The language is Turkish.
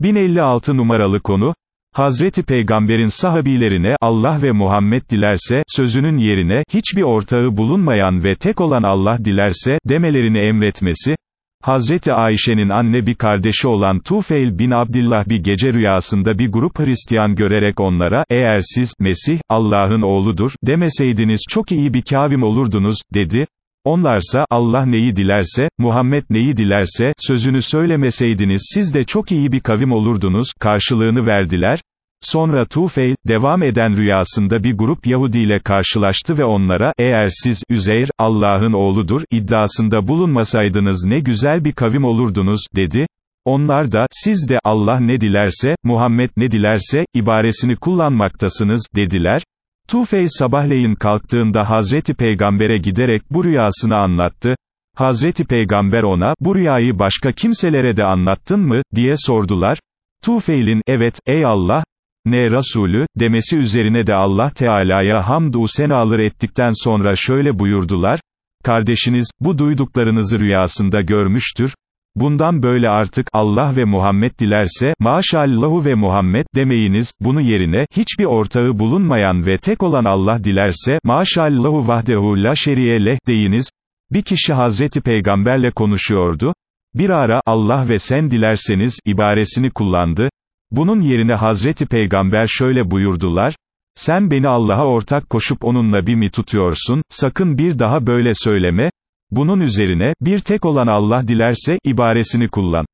1056 numaralı konu, Hazreti Peygamber'in sahabilerine, Allah ve Muhammed dilerse, sözünün yerine, hiçbir ortağı bulunmayan ve tek olan Allah dilerse, demelerini emretmesi, Hazreti Ayşe'nin anne bir kardeşi olan Tufeil bin Abdillah bir gece rüyasında bir grup Hristiyan görerek onlara, eğer siz, Mesih, Allah'ın oğludur, demeseydiniz çok iyi bir kavim olurdunuz, dedi. Onlarsa, Allah neyi dilerse, Muhammed neyi dilerse, sözünü söylemeseydiniz siz de çok iyi bir kavim olurdunuz, karşılığını verdiler. Sonra Tufeil, devam eden rüyasında bir grup Yahudi ile karşılaştı ve onlara, eğer siz, Üzeyr, Allah'ın oğludur, iddiasında bulunmasaydınız ne güzel bir kavim olurdunuz, dedi. Onlar da, siz de, Allah ne dilerse, Muhammed ne dilerse, ibaresini kullanmaktasınız, dediler. Tufey sabahleyin kalktığında Hazreti Peygamber'e giderek bu rüyasını anlattı. Hazreti Peygamber ona, bu rüyayı başka kimselere de anlattın mı, diye sordular. Tufeil'in, evet, ey Allah, ne Resulü, demesi üzerine de Allah Teala'ya hamdü senalar ettikten sonra şöyle buyurdular, kardeşiniz, bu duyduklarınızı rüyasında görmüştür, Bundan böyle artık, Allah ve Muhammed dilerse, maşallahu ve Muhammed demeyiniz, bunu yerine, hiçbir ortağı bulunmayan ve tek olan Allah dilerse, maşallahu vahdehu la şeriye leh deyiniz. Bir kişi Hazreti Peygamberle konuşuyordu. Bir ara, Allah ve sen dilerseniz, ibaresini kullandı. Bunun yerine Hazreti Peygamber şöyle buyurdular, sen beni Allah'a ortak koşup onunla bir mi tutuyorsun, sakın bir daha böyle söyleme, bunun üzerine, bir tek olan Allah dilerse, ibaresini kullan.